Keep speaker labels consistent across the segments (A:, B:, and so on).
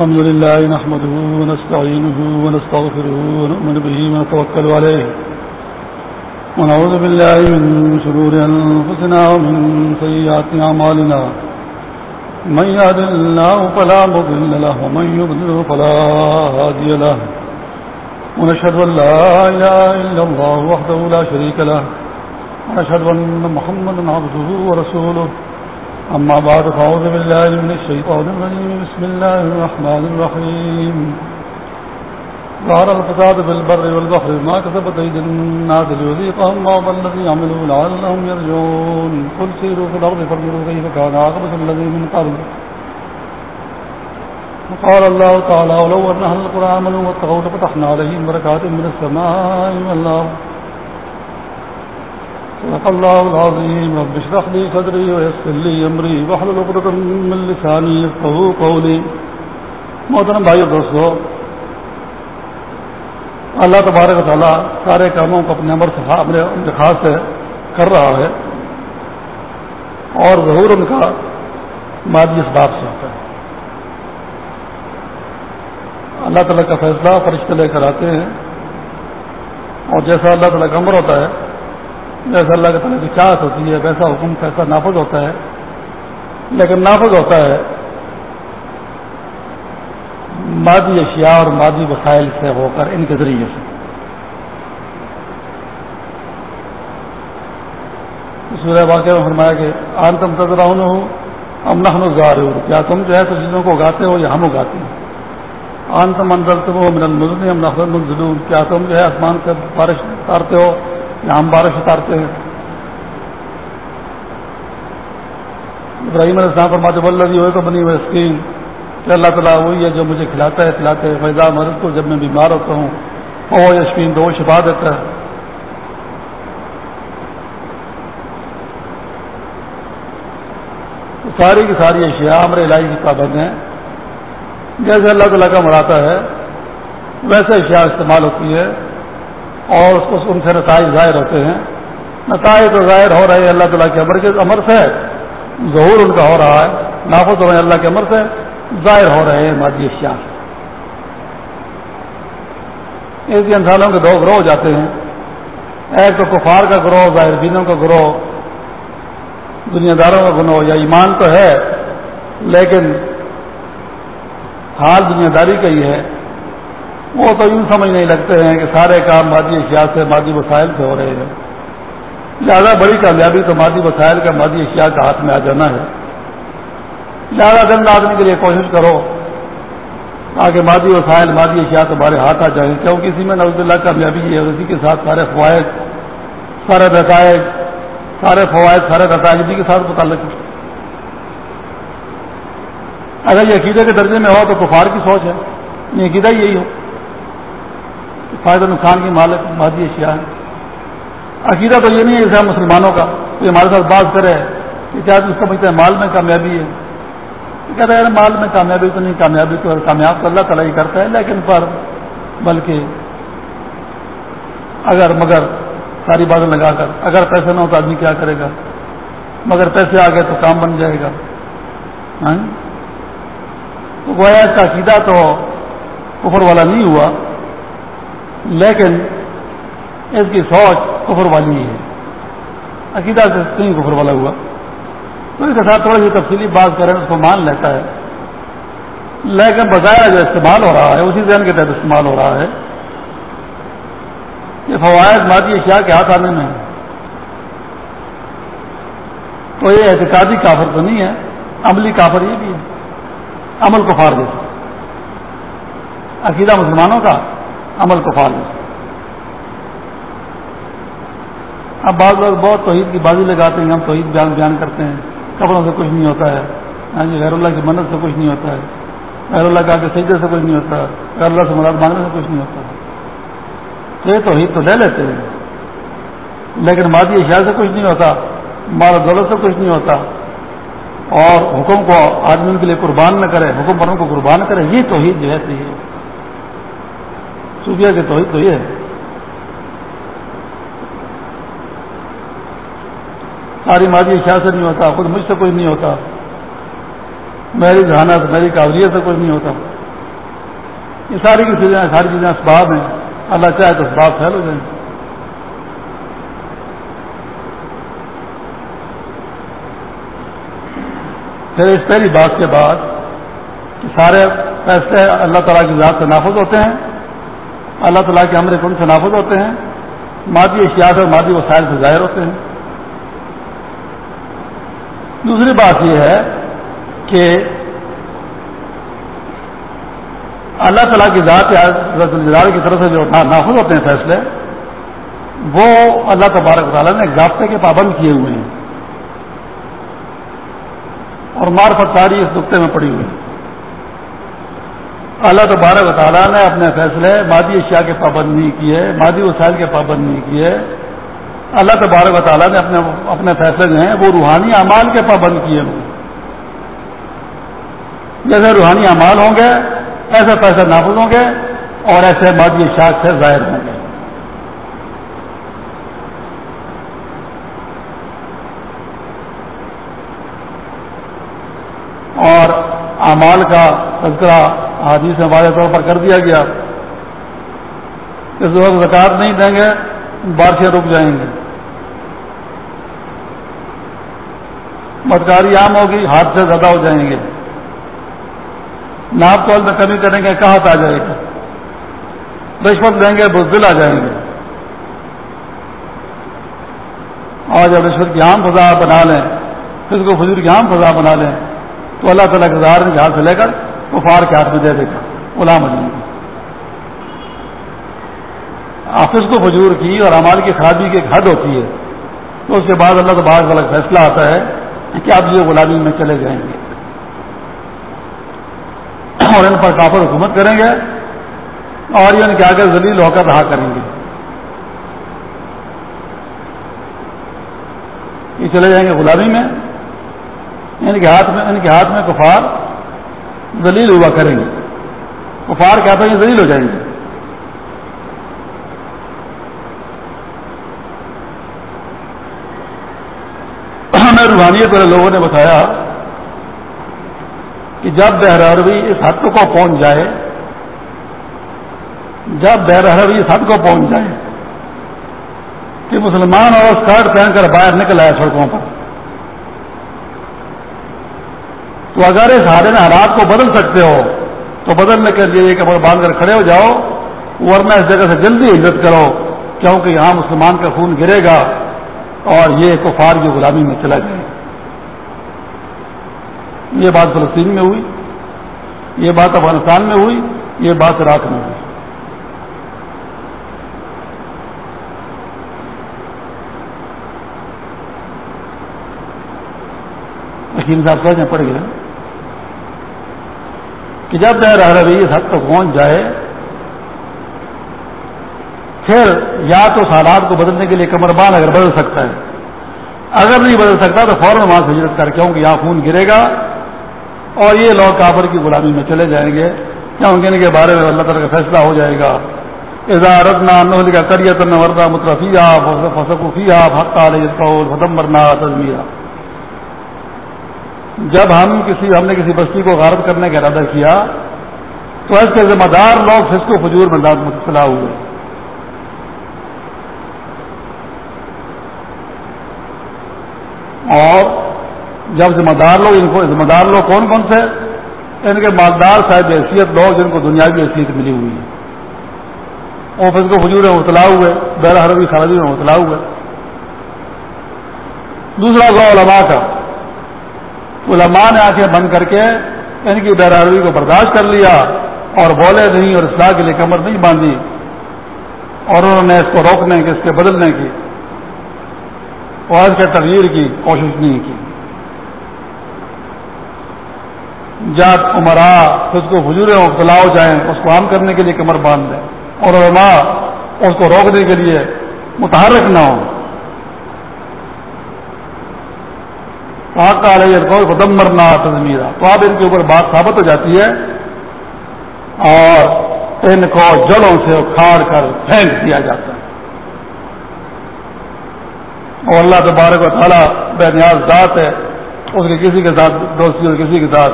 A: الحمد لله نحمده ونستعينه ونستغفره ونؤمن به ونتوكل عليه ونعوذ بالله من شرور أنفسنا ومن سيئات عمالنا من يهد الله فلا مضل له ومن يضلل فلا هادي له ونشهد أن لا إله إلا الله وحده لا شريك له ونشهد أن محمد عبده ورسوله أما بعد، فأعوذ بالله من الشيطان الرجيم. بسم الله الرحمن الرحيم. ظهر الفساد بالبر والبحر ما كسبت أيدي الناس ليذيقهم بعض الذي عملوا لعلهم يرجعون. قل سيروا في الأرض فانظروا كيف كان عاقبة الذي من قبل. وقال الله تعالى ولو أن أهل القرآن آمنوا واتقوا لفتحنا عليهم بركات من السماء والأرض. صدق الله العظيم. رب اشرح لي صدري ويسر لي امري واحلل عقدة من لساني يفقهوا قولي. محترم بھائی اور دوستو، اللہ تبارک و تعالیٰ سارے کاموں کو اپنے عمر سے ہاں، اپنے خاص سے کر رہا ہے اور ظہور ان کا مادی اسباب سے ہوتا ہے۔ اللہ تعالیٰ کا فیصلہ فرشتے لے کر آتے ہیں اور جیسا اللہ تعالیٰ کا عمر ہوتا ہے جیسا اللہ کے تعالیٰ کی چاہت ہوتی ہے، ویسا حکم کیسا نافذ ہوتا ہے۔ لیکن نافذ ہوتا ہے۔ مادی اشیاء اور مادی وسائل سے ہو کر ان کے ذریعے سے۔ سورہ واقعہ میں فرمایا کہ آن تم تذرا ہوں ہم نہ گار کیا تم جو ہے تو چیزوں کو اگاتے ہو یا ہم اگاتے ہیں؟ آن تم اندر تم ہو من مزن ہم نفر منظلون کیا تم جو ہے آسمان سے بارش اتارتے ہو یا ہم بارش اتارتے ہیں۔ ابراہیم علیہ السلام فرماتے بلدی ہوئے تو بنی ہوئے کہ اللہ تعالیٰ وہی ہے جو مجھے کھلاتا ہے پلاتے ہے۔ فیضا مرد کو جب میں بیمار ہوتا ہوں وہ یشکین تو وہ شفا دیتا ہے۔ تو ساری کی ساری اشیاء ہمارے علاج کی پابند ہیں۔ جیسے اللہ تعالیٰ کا مراتا ہے، ویسے اشیاء استعمال ہوتی ہے اور اس کو ان سے نتائج ظاہر ہوتے ہیں۔ نتائج تو ظاہر ہو رہے ہیں، اللہ تعالیٰ کے امر کے امر سے ظہور ان کا ہو رہا ہے نافذ ہو رہے ہیں، اللہ کے امر سے ظاہر ہو رہے ہیں مادی اشیاء۔ ایک انسانوں کے دو گروہ ہو جاتے ہیں۔ ایک تو کفار کا گروہ ظاہر بینوں کا گروہ۔ دنیا داروں کا گنو یا ایمان تو ہے، لیکن حال دنیا داری کا ہی ہے۔ وہ تو یوں سمجھ نہیں لگتے ہیں کہ سارے کام مادی اشیاء سے مادی وسائل سے ہو رہے ہیں۔ زیادہ بڑی کامیابی تو مادی وسائل کا مادی اشیاء کا ہاتھ میں آ جانا ہے۔ زیادہ گند آدمی کے لیے کوشش کرو تاکہ مادی وسائل، مادی اشیاء تمہارے ہاتھ آ جائیں۔ کیونکہ اسی میں نوز اللہ کامیابی ہے۔ اسی کے ساتھ سارے فوائد، سارے نتائج سارے فوائد، سارے نتائج اسی کے ساتھ متعلق اگر یہ عقیدے کے درجے میں ہو تو کفار کی سوچ ہے۔ یہ عقیدہ یہی ہو فائدہ نقصان کی مالک مادی اشیاء ہے عقیدہ تو یہ نہیں ہے مسلمانوں کا کہ ہمارے ساتھ بات کرے کہ کیا اس سمجھتے ہیں مال میں کامیابی ہے۔ کہتے ہیں مال میں کامیابی تو نہیں، کامیابی تو کامیاب تو اللہ تعالیٰ ہی کرتا ہے، لیکن پر بلکہ اگر مگر ساری باتیں لگا کر، اگر پیسے نہ ہو تو آدمی کیا کرے گا؟ مگر پیسے آ گئے تو کام بن جائے گا۔ ہاں؟ تو گویا اس کا عقیدہ تو کفر والا نہیں ہوا۔ لیکن اس کی سوچ کفر والی ہی ہے۔ عقیدہ سے کہیں کفر والا ہوا۔ تو اس کے ساتھ تھوڑی سی تفصیلی بات کریں، اس کو مان لیتا ہے۔ لیکن بظاہر جو استعمال ہو رہا ہے، اسی ذہن کے تحت استعمال ہو رہا ہے۔ یہ فوائد مادی اشیاء کے ہاتھ آنے میں۔ تو یہ احتقادی کافر تو نہیں ہے، عملی کافر یہ بھی ہے۔ عمل کو فار جیسے عقیدہ مسلمانوں کا عمل کو فار اب بعض لوگ بہت توحید کی بازی لگاتے ہیں، ہم توحید بیان بیان کرتے ہیں۔ کپڑوں سے کچھ نہیں ہوتا ہے۔ ہاں جی غیر اللہ کی منت سے کچھ نہیں ہوتا ہے۔ غیر اللہ کا کے سجدے سے کچھ نہیں ہوتا غیر اللہ سے مراد مانگنے سے کچھ نہیں ہوتا تو یہ توحید تو لے لیتے ہیں۔ لیکن مادی اشیاء سے کچھ نہیں ہوتا، مال دولت سے کچھ نہیں ہوتا۔ اور حکم کو آدمی کے لیے قربان نہ کرے، حکم پروں کو قربان کرے، یہ توحید جو ہے تو یہ صوفیہ کی توحید تو یہ ہے ساری مادی اشیاء سے نہیں ہوتا، خود مجھ سے کوئی نہیں ہوتا۔ میری ذہانت، میری قابلیت سے کوئی نہیں ہوتا۔ یہ ساری کی چیزیں ساری چیزیں اسباب ہیں۔ اللہ چاہے تو اسباب پھیل ہو جائیں۔ پھر اس پہلی بات کے بعد کہ سارے فیصلے اللہ تعالیٰ کی ذات سے نافذ ہوتے ہیں۔ اللہ تعالیٰ کے امر کن سے نافذ ہوتے ہیں، مادی اشیات اور مادی وسائل سے ظاہر ہوتے ہیں۔ دوسری بات یہ ہے کہ اللہ تعالیٰ کی ذات جلال کی طرف سے جو نافذ ہوتے ہیں فیصلے، وہ اللہ تبارک تعالیٰ نے ضابطے کے پابند کیے ہوئے ہیں اور مار پتاری اس نقطے میں پڑی ہوئی ہے۔ اللہ تبارک و تعالیٰ نے اپنے فیصلے مادی اشیاء کے پابند نہیں کیے، مادی وسائل کے پابند نہیں کیے۔ اللہ تبارک و تعالیٰ نے اپنے اپنے فیصلے جو ہیں، وہ روحانی اعمال کے پابند کیے ہوں۔ جیسے روحانی اعمال ہوں گے ایسے پیسے نافذ ہوں گے اور ایسے مادی اشیاء سے ظاہر ہوں گے اور امال کا تذکرہ حادی سے ہمارے طور پر کر دیا گیا۔ اس وقت زکات نہیں دیں گے، بارشیں رک جائیں گے بدکاری عام ہوگی ہاتھ سے زیادہ ہو جائیں گے۔ ناپ تول میں کمی کریں گے، کہاں آ جائے گا رشوت دیں گے، بزدل آ جائیں گے۔ اور جب رشوت کی عام فضا بنا لیں۔ پھر کو فضول کی عام فضا بنا لیں۔ تو اللہ تعالیٰ کے دار جہاں سے لے کر کفار کے ہاتھ میں دے دے گا غلام علی آفس کو فجور کی اور امال کی خرابی کی ایک حد ہوتی ہے، تو اس کے بعد اللہ تو بعض الگ فیصلہ آتا ہے کہ آپ یہ غلامی میں چلے جائیں گے۔ اور ان پر کافر حکومت کریں گے اور یہ ان کے آگے ذلیل ہو کر رہا کریں گے۔ یہ چلے جائیں گے غلامی میں۔ ان کے ہاتھ میں ان کے ہاتھ میں کفار ذلیل ہوا کریں گے۔ کفار کے ہاتھوں یہ ذلیل ہو جائیں گے۔ ہمیں روحانیت والے لوگوں نے بتایا کہ جب بہروی اس حد کو پہنچ جائے، جب بہروی اس حد کو پہنچ جائے کہ مسلمان اور اسکرٹ پہن کر باہر نکل آئے سڑکوں پر۔ تو اگر اس حادثے میں حالات کو بدل سکتے ہو، تو بدلنے کے لیے کپڑ باندھ کر کھڑے ہو جاؤ، ورنہ اس جگہ سے جلدی عزت کرو، کیونکہ یہاں مسلمان کا خون گرے گا اور یہ کفار کی غلامی میں چلا جائے گا۔ یہ بات فلسطین میں ہوئی، یہ بات افغانستان میں ہوئی، یہ بات عراق میں ہوئی۔ حکیم صاحب کہنے پڑ گیا کہ جب رہ رہی اس حد تک پہنچ جائے، پھر یا تو حالات کو بدلنے کے لیے کمر بان اگر بدل سکتا ہے۔ اگر نہیں بدل سکتا تو فوراً وہاں سے ہجرت کر کیوں کہ یہاں خون گرے گا اور یہ لوگ کافر کی غلامی میں چلے جائیں گے۔ کیونکہ ان کے بارے میں اللہ تعالیٰ کا فیصلہ ہو جائے گا۔ نول کا کریت وردا مترفیہ فسقفیہ ختم مرنا تجمیرہ جب ہم کسی ہم نے کسی بستی کو غارت کرنے کا ارادہ کیا، تو ایسے ذمہ دار لوگ فسق و فجور میں مبتلا ہوئے۔ اور جب ذمہ دار لوگ ان کو ذمہ دار لوگ کون کون سے ان کے مالدار صاحب حیثیت لوگ جن کو دنیاوی حیثیت ملی ہوئی ہے۔ آفس کو فجور میں مبتلا ہوئے بیر حربی خرابی میں مبتلا ہوئے۔ دوسرا گو علماء کا۔ علماء نے آنکھیں بند کر کے ان کی بیر حربی کو برداشت کر لیا اور بولے نہیں اور اصلاح کے لیے کمر نہیں باندھی اور انہوں نے اس کو روکنے کی، اس کے بدلنے کی اور اس کے تغیر کی، کوشش نہیں کی۔ جات عمرا اس کو حجور مبتلا ہو جائیں، اس کو عام کرنے کے لیے کمر باندھ دیں اور علماء اس کو روکنے کے لیے متحرک نہ ہو قدم مرنا تزمیرہ تو اب ان کے اوپر بات ثابت ہو جاتی ہے اور ان کو جڑوں سے اکھاڑ کر پھینک دیا جاتا ہے۔ اور اللہ تبارک و تعالیٰ بے نیاز ذات ہے۔ اس کے کسی کے ساتھ دوستی اور کسی کے ساتھ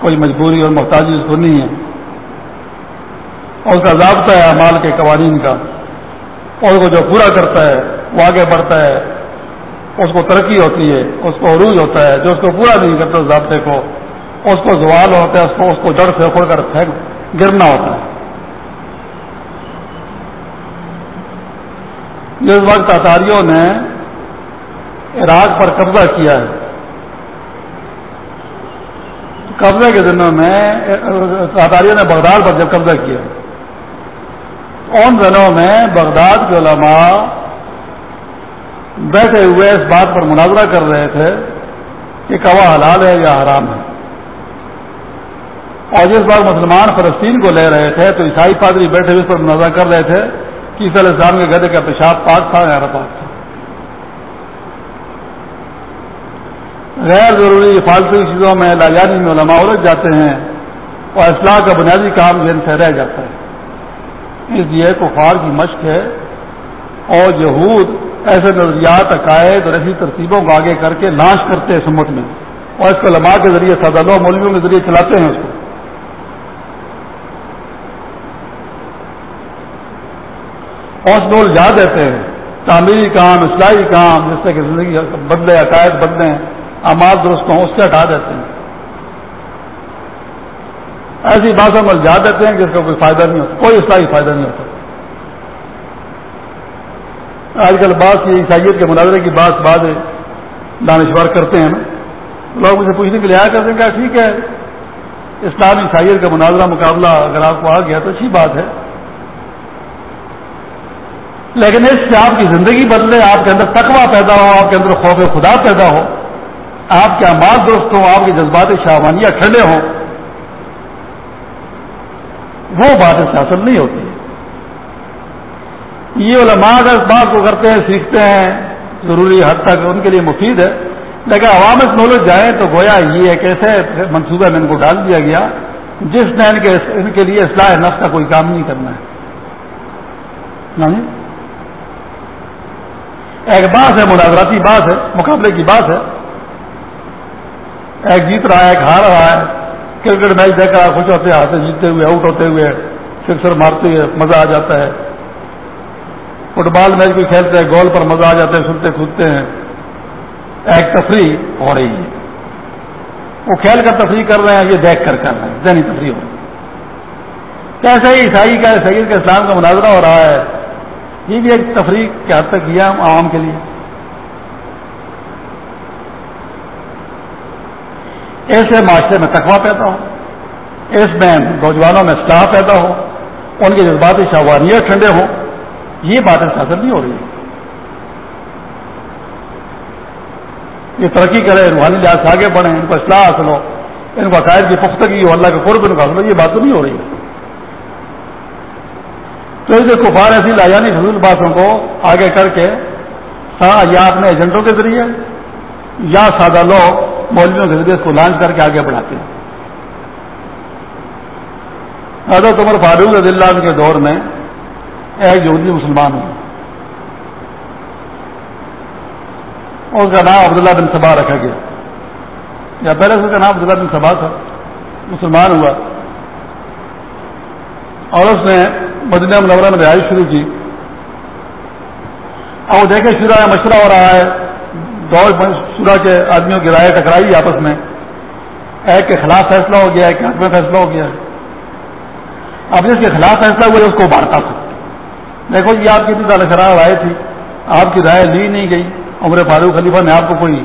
A: کوئی مجبوری اور محتاجی اس کو نہیں ہے۔ اور اس کا ضابطہ ہے امال کے قوانین کا۔ اور کو جو پورا کرتا ہے، وہ آگے بڑھتا ہے۔ اس کو ترقی ہوتی ہے، اس کو عروج ہوتا ہے، جو اس کو پورا نہیں کرتا ضابطے کو، اس کو زوال ہوتا ہے، اس کو اس کو جڑ سے اکھڑ کر پھینک گرنا ہوتا ہے۔ جس وقت اتاریوں نے عراق پر قبضہ کیا ہے، قبضے کے دنوں میں، اتاریوں نے بغداد پر جب قبضہ کیا، ان دنوں میں بغداد کے علماء بیٹھے ہوئے اس بات پر مناظرہ کر رہے تھے کہ کوا حلال ہے یا حرام ہے۔ اور جس بار مسلمان فلسطین کو لے رہے تھے تو عیسائی پادری بیٹھے ہوئے اس پر مناظرہ کر رہے تھے کہ علیہ السلام کے گدے کا پیشاب پاک تھا یا پاک تھا۔ غیر ضروری فالتو چیزوں میں لاجانی میں علماء الجھ جاتے ہیں اور اصلاح کا بنیادی کام ذہن سے رہ جاتا ہے۔ اس لیے کفار کی مشق ہے اور یہود ایسے نظریات، عقائد اور ایسی ترتیبوں کو آگے کر کے لانچ کرتے ہیں سمت میں۔ اور اس کو علماء کے ذریعے سادہ مولویوں کے ذریعے چلاتے ہیں اس کو۔ اور جا دیتے ہیں۔ تعمیری کام، اصلاحی کام، جس سے کہ زندگی بدلے، عقائد بدلے آماد درست ہوں، اس سے ہٹا دیتے ہیں۔ ایسی باتوں میں جا دیتے ہیں جس کا کوئی فائدہ نہیں ہوتا، کوئی اصلاحی فائدہ نہیں ہوتا۔ آج کل بات کی عیسائیت کے مناظرے کی بات بعد دانشور کرتے ہیں لوگ مجھے پوچھنے کے لیے آیا کرتے ہیں کہ ٹھیک ہے، اسلام عیسائیت کا مناظرہ، مقابلہ اگر آپ کو آ گیا تو اچھی بات ہے۔ لیکن اس سے آپ کی زندگی بدلے، آپ کے اندر تقوی پیدا ہو، آپ کے اندر خوف خدا پیدا ہو، آپ کے امال دوست ہوں، آپ کے جذبات شاہوانیاں ٹھنڈے ہوں۔ وہ بات سے حاصل نہیں ہوتی۔ یہ علماء اگر اس بات کو کرتے ہیں، سیکھتے ہیں، ضروری حد تک ان کے لیے مفید ہے۔ لیکن عوام اس نالج جائیں تو گویا یہ ایک ایسے منصوبہ میں ان کو ڈال دیا گیا، جس نے ان کے ان کے لیے اصلاح نفس کا کوئی کام نہیں کرنا ہے۔ ہاں جی؟ ایک بات ہے مناظراتی بات ہے، مقابلے کی بات ہے۔ ایک جیت رہا ہے، ایک ہار رہا ہے۔ کرکٹ میچ دیکھ رہا خوش ہوتے ہاتھ جیتتے ہوئے، آؤٹ ہوتے ہوئے، سکسر مارتے ہوئے مزہ آ جاتا ہے۔ فٹ بال میچ بھی کھیلتے ہیں، گول پر مزہ آ جاتے ہیں، سنتے کودتے ہیں۔ ایک تفریح ہو رہی ہے۔ وہ کھیل کر تفریح کر رہے ہیں، یہ دیکھ کر کر رہے ہیں، ذہنی تفریح ہو رہی ہے۔ کیسے ہی عیسائی کا سعید کے اسلام کا مناظرہ ہو رہا ہے، یہ بھی ایک تفریح کے حد تک کیا عوام کے لیے۔ ایسے معاشرے میں تقوا پیدا ہو۔ اس میں نوجوانوں میں اسٹاف پیدا ہو۔ ان کے جذباتی شاوانیت ٹھنڈے ہوں۔ یہ باتیں حاصل نہیں ہو رہی یہ ترقی کرے روحانی لحاظ سے آگے بڑھیں، ان کو اصلاح حاصل ہو، ان کو عقائد کی پختگی ہو، اللہ کے قرب ان کو حاصل ہو، یہ بات تو نہیں ہو رہی۔ ہے تو اس کفار ایسی لاجانی فضول باتوں کو آگے کر کے یا اپنے ایجنٹوں کے ذریعے یا سادہ لوگ مولویوں کے ذریعے اس کو لانچ کر کے آگے بڑھاتے ہیں۔ حضرت عمر فاروق رضی اللہ عنہ کے دور میں ایک یہودی مسلمان ہوں۔ اس کا نام عبداللہ بن صبا رکھا گیا۔ یا پہلے اس کا نام عبداللہ بن صبا تھا، مسلمان ہوا۔ اور اس نے مدینہ منورہ میں رہائش شروع کی۔ اب وہ دیکھیں شورا مشورہ ہو رہا ہے، دو شورا کے آدمیوں کی رائے ٹکرائی آپس میں۔ ایک کے خلاف فیصلہ ہو گیا، ایک کے حق میں فیصلہ ہو گیا۔ اب جس کے خلاف فیصلہ ہوا، اس کو بارتا تھا۔ دیکھو یہ آپ کی اتنی زیادہ خراب رائے تھی۔ آپ کی رائے لی نہیں گئی۔ عمر فاروق خلیفہ نے آپ کو کوئی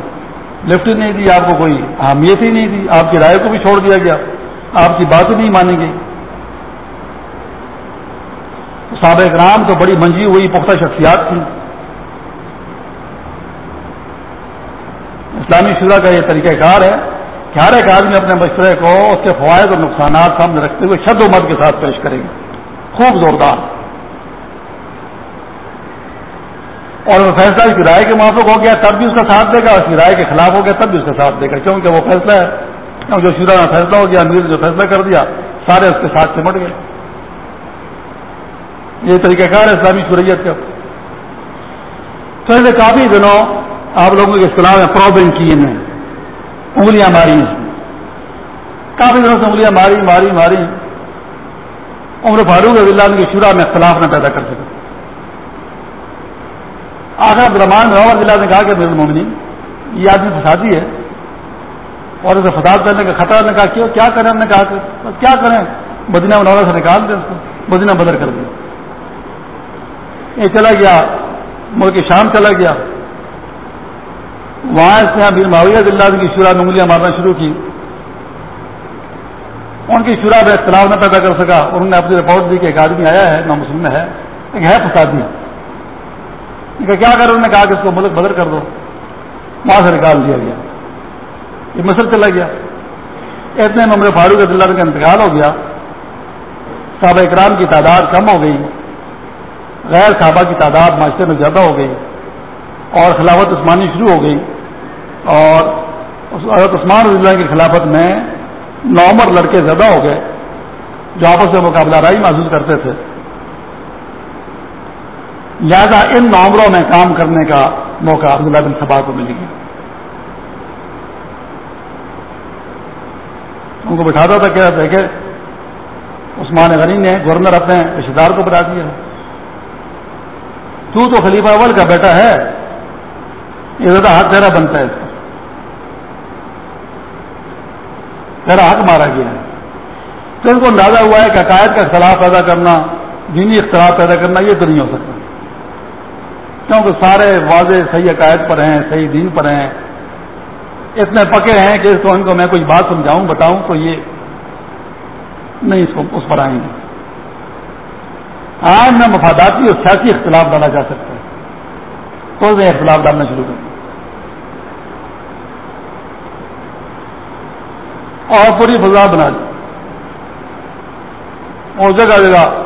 A: لفٹ نہیں دی، آپ کو کوئی اہمیت ہی نہیں دی۔ آپ کی رائے کو بھی چھوڑ دیا گیا۔ آپ کی بات نہیں مانی گئی۔ سابق رام تو بڑی منجی ہوئی، پختہ شخصیات تھی اسلامی شدہ کا یہ طریقہ کار ہے کہ ہر ایک آدمی اپنے مشورے کو اس کے فوائد اور نقصانات سامنے رکھتے ہوئے شد و مد کے ساتھ پیش کرے گی خوب زوردار۔ اور وہ فیصلہ اس کی رائے کے موافق ہو گیا، تب بھی اس کا ساتھ دے گا، اس کی رائے کے خلاف ہو گیا، تب بھی اس کا ساتھ دے گا، کیونکہ وہ فیصلہ ہے۔ جو شدہ میں فیصلہ ہو گیا امیر نے جو فیصلہ کر دیا، سارے اس کے ساتھ چمٹ گئے۔ یہ طریقہ کار ہے اسلامی شریعت کا۔ تو ایسے کافی دنوں آپ لوگوں کے اصطلاح میں پروبلم کی ہیں۔ انگلیاں ماری کافی دنوں سے انگلیاں ماری ماری ماری عمر فاروق رضی اللہ عنہ کی شورا میں اختلاف نہ پیدا کر سکے۔ آخر عبدالرحمان رحمان ضلع نے کہا کہ میرے مومنی یہ آدمی فسادی ہے۔ اور اسے فساد کرنے کا خطرہ نے کہا کیا کریں؟ ہم نے کہا کہ کیا کریں؟ مدینہ منورہ سے نکال دیں اس کو۔ مدینہ بدر کر دیا۔ یہ چلا گیا۔ ملک شام چلا گیا۔ وہاں اس نے ابھی معاویہ ضلع کی شورا میں انگلیاں مارنا شروع کی۔ ان کی شورا میں اختلاف نہ پیدا کر سکا۔ انہوں نے اپنی رپورٹ دی کہ ایک آدمی آیا ہے نہ مسلم ہے، ایک ہے فسادی۔ کیا کر انہوں نے کہا کہ اس کو ملک بدر کر دو۔ وہاں سے نکال دیا گیا۔ یہ مصر چلا گیا۔ اتنے میں عمر فاروق اللہ کا انتقال ہو گیا۔ صحابہ اکرام کی تعداد کم ہو گئی۔ غیر صحابہ کی تعداد معاشرے میں زیادہ ہو گئی۔ اور خلافت عثمانی شروع ہو گئی۔ اور حضرت عثمان رضی اللہ کی خلافت میں نومر لڑکے زیادہ ہو گئے جو آپس میں مقابلہ رائی محسوس کرتے تھے۔ لہذا ان نامروں میں کام کرنے کا موقع عبداللہ بن سبا کو ملے گی۔ ان کو بٹھاتا تھا کہ دیکھے عثمان غنی نے گورنر اپنے رشتے دار کو بتا دیا۔ تو تو خلیفہ اول کا بیٹا ہے، یہ زیادہ حق تیرا بنتا ہے۔ اس کا تیرا حق مارا گیا ہے۔ تو ان کو اندازہ ہوا ہے کہ عقائد کا اختلاف پیدا کرنا، دینی اختلاف پیدا کرنا یہ تو نہیں ہو سکتا۔ کیونکہ سارے واضح صحیح عقائد پر ہیں، صحیح دین پر ہیں۔ اتنے پکے ہیں کہ اس کو ان کو میں کوئی بات سمجھاؤں، بتاؤں تو یہ نہیں اس کو اس پر آئیں گے۔ ہاں میں مفاداتی اور سیاسی اختلاف ڈالا جا سکتا ہے۔ تو میں اختلاف ڈالنا شروع کر اور پوری فضا بنا دی اور جگہ جگہ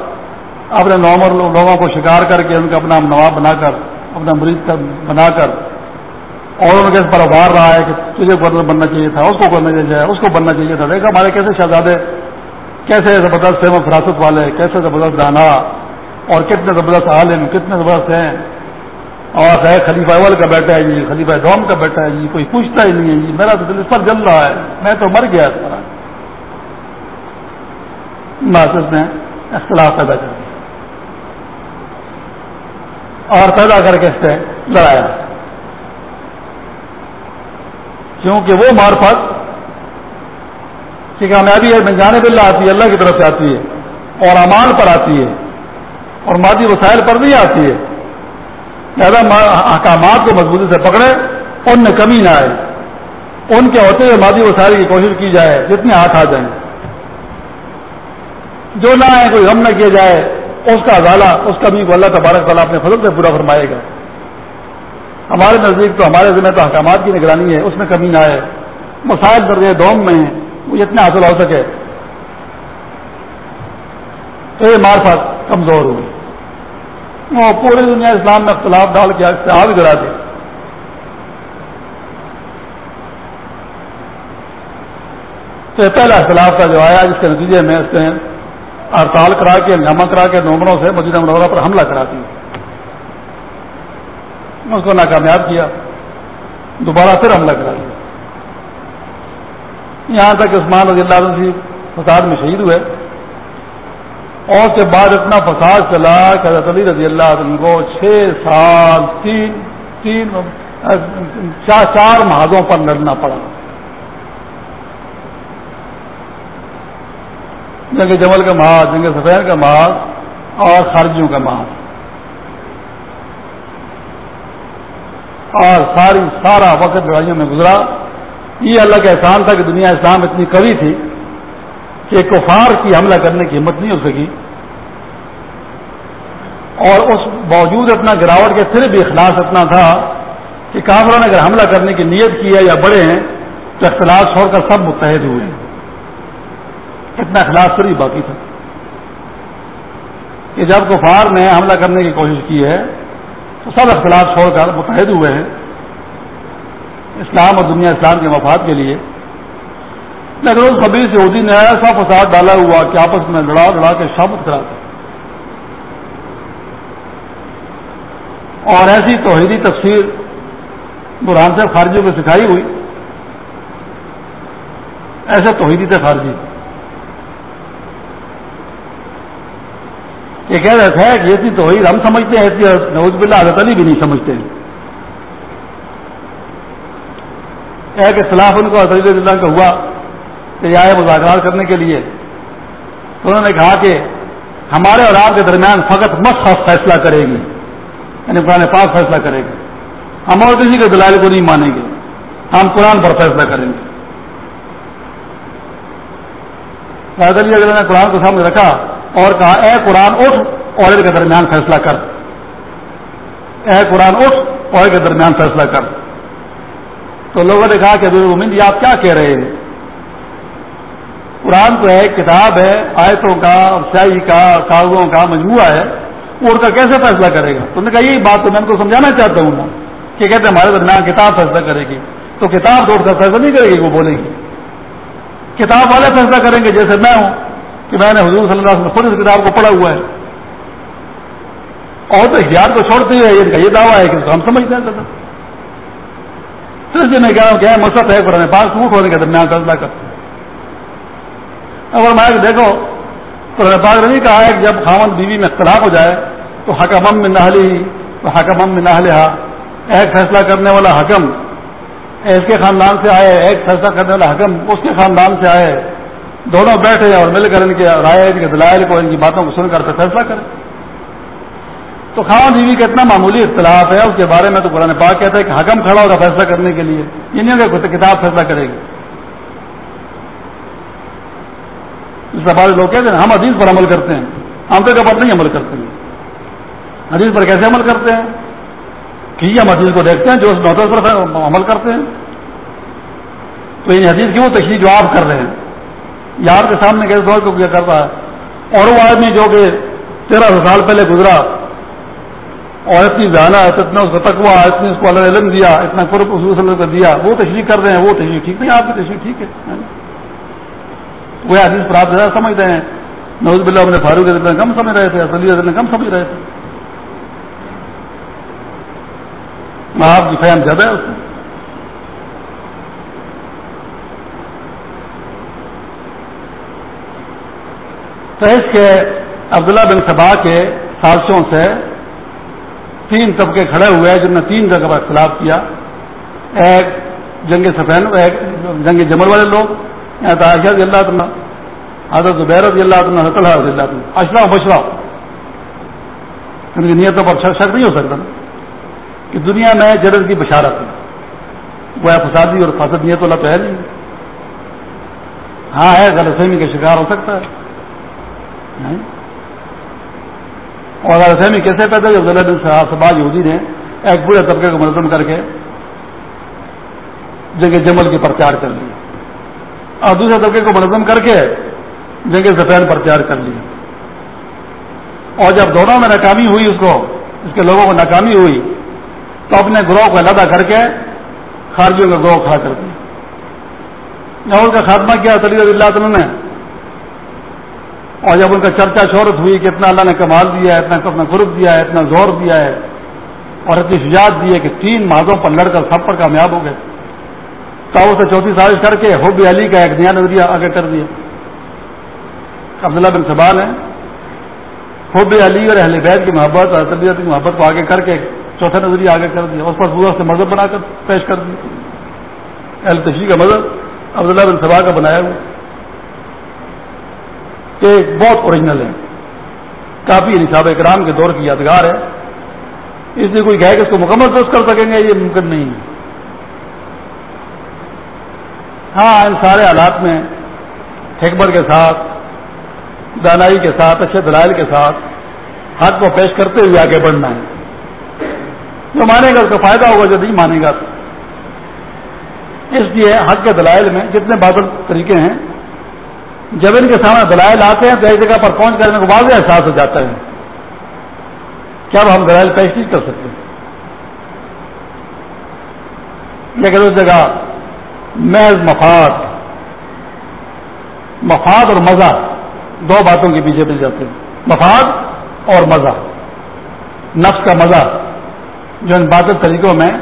A: اپنے نارمل لوگوں کو شکار کر کے ان کا اپنا نواب بنا کر اپنا مریض کا بنا کر اور ان کے اس پر ابھار رہا ہے کہ تجھے گورنر بننا چاہیے تھا، اس کو کرنا چاہیے اس کو بننا چاہیے تھا۔ دیکھا، ہمارے کیسے شہزادے کیسے زبردست ہیں وہ فراست والے، کیسے زبردست دانا اور کتنے زبردست عالم، کتنے زبردست ہیں۔ اور ہے خلیفہ اول کا بیٹا ہے جی خلیفہ دوم کا بیٹا ہے جی کوئی پوچھتا ہی نہیں ہے جی۔ میرا تو دل اس پر جل رہا ہے، میں تو مر گیا اس طرح۔ نے اختلاف پیدا کر دیا اور پیدا کر کے اس سے لڑایا۔ کیونکہ وہ مارفت کی کامیابی ہے میں جانے بلّہ آتی ہے، اللہ کی طرف سے آتی ہے، اور امان پر آتی ہے، اور مادی وسائل پر نہیں آتی ہے۔ لہٰذا احکامات کو مضبوطی سے پکڑے، ان میں کمی نہ آئے۔ ان کے ہوتے ہوئے مادی وسائل کی کوشش کی جائے، جتنے ہاتھ آ جائیں۔ جو نہ آئے، کوئی غم نہ کیا جائے۔ اس کا ازالہ اس کا بھی اللہ تبارک تعالیٰ اپنے فضل سے پورا فرمائے گا۔ ہمارے نزدیک تو ہمارے ذمہ تو احکامات کی نگرانی ہے، اس میں کمی نہ آئے۔ مسائل درجے دوم میں وہ جتنے حاصل ہو سکے۔ تو یہ مارفت کمزور ہوئی۔ وہ پوری دنیا اسلام میں اختلاف ڈال کے آگ گرا دی۔ تو یہ پہلا اختلاف کا جو آیا، جس کے نتیجے میں اس نے ہڑتال کرا کے ہنگامہ کرا کے نومروں سے مدینہ منورہ پر حملہ کرا دیا۔ اس کو ناکامیاب کیا۔ دوبارہ پھر حملہ کرا دیا۔ یہاں تک عثمان رضی اللہ عنہ فساد میں شہید ہوئے۔ اور کے بعد اتنا فساد چلا کہ حضرت علی رضی اللہ عنہ کو چھ سال، تین تین، چار محاذوں پر لڑنا پڑا۔ جنگ جمل کا محاذ، جنگ سفید کا محاذ اور خارجیوں کا محاذ۔ اور ساری، سارا وقت لڑائیوں میں گزرا۔ یہ اللہ کا احسان تھا کہ دنیا اسلام اتنی کڑی تھی کہ کفار کی حملہ کرنے کی ہمت نہیں ہو سکی۔ اور اس باوجود اپنا گراوٹ کے پھر بھی اخلاص اتنا تھا کہ کافروں نے اگر حملہ کرنے کی نیت کی ہے یا بڑے ہیں تو اختلاف چھوڑ کر سب متحد ہوئے۔ ہیں اتنا اخلاص پھر بھی باقی تھا۔ کہ جب کفار نے حملہ کرنے کی کوشش کی ہے، تو سب اختلاف چھوڑ کر متحد ہوئے ہیں۔ اسلام اور دنیا اسلام کے مفاد کے لیے۔ لیکن اس خبیر یہودی نے ایسا فساد ڈالا ہوا کہ آپس میں لڑا لڑا کے شامت کرا تھا۔ اور ایسی توحیدی تفسیر برہان سے خارجیوں کو سکھائی ہوئی۔ ایسے توحیدی تھے خارجی یہ کہہ رہے تھے کہ ایسی تو ہم سمجھتے ہیں ایسی نوز بلّہ حضرت علی بھی نہیں سمجھتے۔ ہیں ایک اختلاف ان کو حضرت اللہ کا ہوا کہ آئے مذاکرات کرنے کے لیے۔ تو انہوں نے کہا کہ ہمارے اور آپ کے درمیان فقط مصحف فیصلہ کرے گی یعنی قرآن پاک فیصلہ کرے گی ہم اور کسی کے دلائل کو نہیں مانیں گے۔ ہم قرآن پر فیصلہ کریں گے۔ علی نے قرآن کو سامنے رکھا۔ اور کہا، اے قرآن، اٹھ اور کے درمیان فیصلہ کر. اے قرآن، اٹھ اور کے درمیان فیصلہ کر۔ تو لوگوں نے کہا کہ جی آپ کیا کہہ رہے ہیں؟ قرآن تو ہے کتاب ہے، آیتوں کا، سیاہی کا، کاغذوں کا مجموعہ ہے، وہ کا کیسے فیصلہ کرے گا؟ تم نے کہا، یہی بات تو میں ان کو سمجھانا چاہتا ہوں نا، کہ کہتے ہیں ہمارے درمیان کتاب فیصلہ کرے گی۔ تو کتاب توڑ کر فیصلہ نہیں کرے گی، وہ بولے گی۔ کتاب والے فیصلہ کریں گے جیسے میں ہوں۔ کہ میں نے حضور صلی اللہ علیہ وسلم خود اس کتاب کو پڑھا ہوا ہے۔ اور تو اختیار کو چھوڑتے ہوئے ان کا یہ دعویٰ ہے کہ ہم سمجھتے ہیں۔ صرف میں کہہ رہا ہوں کہ مقصد ہے، قرآن پاک ٹوٹ ہونے کے درمیان فیصلہ کرتے اگر میں دیکھو، قرآن پاک نے نہیں کہا ہے کہ جب خامن بیوی میں اختلاف ہو جائے، تو حکم میں نہلی تو حکم میں نہ لہا ایک فیصلہ کرنے والا حکم اس کے خاندان سے آئے، ایک فیصلہ کرنے والا حکم، اس کے خاندان سے آئے۔ دونوں بیٹھے اور مل کر ان کے رائے، ان کے دلائل کو، ان کی باتوں کو سن کر فیصلہ کریں۔ تو خاون بیوی کا اتنا معمولی اختلاف ہے، اس کے بارے میں تو قرآن پاک کہتا ہے کہ حکم کھڑا ہوگا فیصلہ کرنے کے لیے۔ یہ نہیں ہوگا کتاب فیصلہ کرے گی۔ اس لوگ کہتے ہیں، ہم حدیث پر عمل کرتے ہیں۔ ہم تو کپڑ نہیں عمل کرتے ہیں۔ حدیث پر کیسے عمل کرتے ہیں؟ کہ ہم حدیث کو دیکھتے ہیں جو اس نوتر پر عمل کرتے ہیں۔ تو ان حدیث کی وہ تشریح جو آپ کر رہے ہیں؟ یار کے سامنے کیسے دور کو کیا کرتا ہے۔ اور وہ آدمی جو کہ تیرہ سو سال پہلے گزرا، اور اتنی جانا اتنا اس کو تکوا اتنی اس کو اللہ علم دیا، اتنا قرب اس کو دیا۔ وہ تشریح کر رہے ہیں، وہ تشریح ٹھیک۔ نہیں، آپ کی تشریح ٹھیک ہے۔ وہ حدیث پر آپ زیادہ سمجھتے ہیں۔ نوز بلّہ اپنے فاروق اتنا کم سمجھ رہے تھے اصلی اتنا کم سمجھ رہے تھے۔ آپ کی فہم زیادہ ہے اس میں؟ تو کے عبداللہ بن سبا کے سازشوں سے تین طبقے کھڑے ہوئے جنہوں نے تین جگہ پر اختلاف کیا۔ ایک جنگ سفین، ایک جنگ جمل والے لوگ رضی اللہ تعالیٰ حضرت زبیر رضی اللہ تعالیٰ رضی اللہ تعالیٰ اشرا بشرا ان کی نیتوں پر شک نہیں ہو سکتا کہ دنیا میں جدید کی بشارت ہے۔ وہ فسادی اور فاسد نیت والا تو ہے نہیں ہاں ہے، غلط فہمی کا شکار ہو سکتا ہے۔ اور غلط فہمی کیسے پیدا ہوئی عبداللہ بن صاحب یہودی نے ایک بڑے طبقے کو منظم کر کے جگہ جمل کی پرچار کر لی اور دوسرے طبقے کو منظم کر کے جگہ سفید پرچار کر لی اور جب دونوں میں ناکامی ہوئی اس کو، اس کے لوگوں کو ناکامی ہوئی، تو اپنے گروہ کو علیحدہ کر کے خارجیوں کا گروہ کھڑا کر دیا۔ ان کا خاتمہ کیا؟ رضی اللہ تعالیٰ نے اور جب ان کا چرچا شہرت ہوئی کہ اتنا اللہ نے کمال دیا ہے، اتنا اپنا گروپ دیا ہے، اتنا زور دیا ہے، اور اتنی شجاعت دی ہے کہ تین ماہوں پر لڑ کر سب پر کامیاب ہو گئے۔ تو اسے چوتھی سازش کر کے حب علی کا ایک نیا نظریہ آگے کر دیا۔ عبداللہ بن سبال ہے حب علی اور اہل بیت کی محبت اور طبیعت کی محبت کو آگے کر کے چوتھا نظریہ آگے کر دیا۔ اس پر پورا سے مذہب بنا کر پیش کر دیا۔ اہل تشریح کا مذہب عبداللہ بن سبا کا بنایا ہوا۔ ایک بہت اوریجنل ہے کافی نصاب اکرام کے دور کی یادگار ہے اس لیے کوئی کہے کہ اس کو مکمل درست کر سکیں گے، یہ ممکن نہیں ہے۔ ہاں ان سارے حالات میں حکمت کے ساتھ، دانائی کے ساتھ، اچھے دلائل کے ساتھ حق کو پیش کرتے ہوئے آگے بڑھنا ہے۔ جو مانے گا اس کا فائدہ ہوگا، جو نہیں مانے گا۔ اس لیے حق کے دلائل میں جتنے بادل طریقے ہیں جب ان کے سامنے دلائل آتے ہیں تو ایک جگہ پر پہنچ کر ان کو واضح احساس ہو جاتا ہے۔ کیا ہم دلائل پیش نہیں کر سکتے؟ لیکن اس جگہ محض مفاد مفاد اور مزہ دو باتوں کے پیچھے مل جاتے ہیں۔ مفاد اور مزہ۔ نفس کا مزہ، جو ان بادل طریقوں میں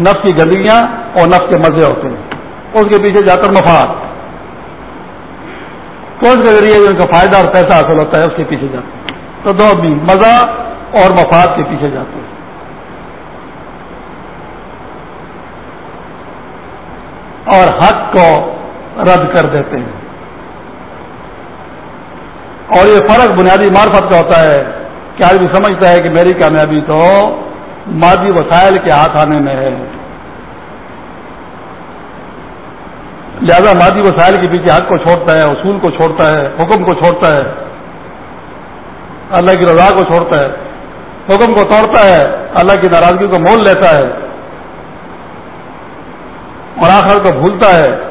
A: نفس کی گندگیاں اور نفس کے مزے ہوتے ہیں۔ اس کے پیچھے جا کر مفاد۔ کون کے ذریعے جو ان کا فائدہ اور پیسہ حاصل ہوتا ہے اس کے پیچھے جاتے ہیں؟ تو دو آدمی، مزہ اور مفاد کے پیچھے جاتے ہیں۔ اور حق کو رد کر دیتے ہیں۔ اور یہ فرق بنیادی معرفت کا ہوتا ہے کہ آدمی سمجھتا ہے کہ میری کامیابی تو مادی وسائل کے ہاتھ آنے میں ہے۔ لہذا مادی وسائل کے پیچھے حق کو چھوڑتا ہے، اصول کو چھوڑتا ہے، حکم کو چھوڑتا ہے۔ اللہ کی رضا کو چھوڑتا ہے۔ حکم کو توڑتا ہے، اللہ کی ناراضگی کو مول لیتا ہے۔ اور آخر کو بھولتا ہے۔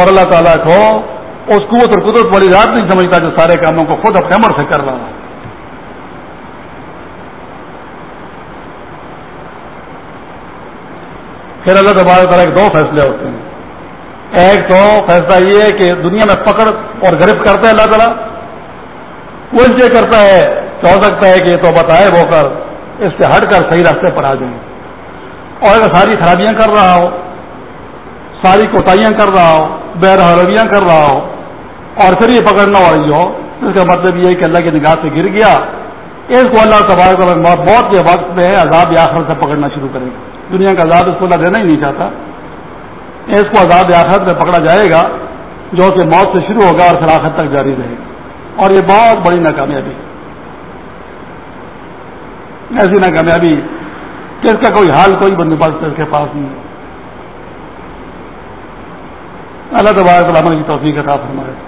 A: اور اللہ تعالیٰ کو اس قوت اور قدرت والی رات نہیں سمجھتا جو سارے کاموں کو خود اپنے عمر سے کر رہا ہے۔ پھر اللہ تبارک تعالیٰ کے دو فیصلے ہوتے ہیں۔ ایک تو فیصلہ یہ ہے کہ دنیا میں پکڑ اور گرفت کرتا ہے اللہ تعالیٰ۔ وہ اس لیے کرتا ہے کہ ہو سکتا ہے کہ تو بتائے وہ کر اس سے ہٹ کر صحیح راستے پر آ جائیں اور اگر ساری خرابیاں کر رہا ہو، ساری کوتاہیاں کر رہا ہو، بے رویاں کر رہا ہو، اور پھر یہ پکڑنا ہو رہی ہو، اس کا مطلب یہ ہے کہ اللہ کی نگاہ سے گر گیا۔ اس کو اللہ تبارک موت کے وقت میں عذاب آخر سے پکڑنا شروع کرے گا۔ دنیا کا عذاب اس کو اللہ دینا ہی نہیں چاہتا۔ اس کو عذاب آخرت میں پکڑا جائے گا، جو کہ موت سے شروع ہوگا اور پھر آخر تک جاری رہے گا۔ اور یہ بہت بڑی ناکامیابی۔ ایسی ناکامیابی، کہ اس کا کوئی حال کوئی بندوبست اس کے پاس نہیں۔ اللہ تبارک کی توفیق کا فرمائے۔